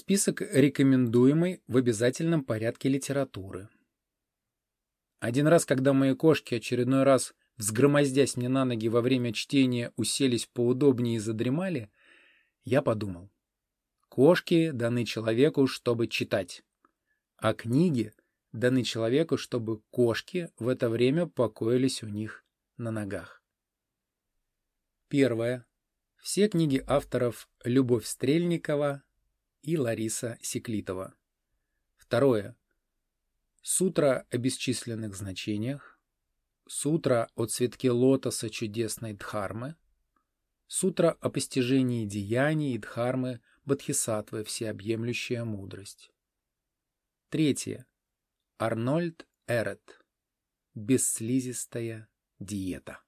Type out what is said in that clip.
Список рекомендуемой в обязательном порядке литературы. Один раз, когда мои кошки очередной раз, взгромоздясь мне на ноги во время чтения, уселись поудобнее и задремали, я подумал. Кошки даны человеку, чтобы читать, а книги даны человеку, чтобы кошки в это время покоились у них на ногах. Первое. Все книги авторов Любовь Стрельникова и Лариса Секлитова. Второе. Сутра о бесчисленных значениях. Сутра о цветке лотоса чудесной Дхармы. Сутра о постижении деяний и Дхармы Бодхисаттвы всеобъемлющая мудрость. Третье. Арнольд Эрет. Бесслизистая диета.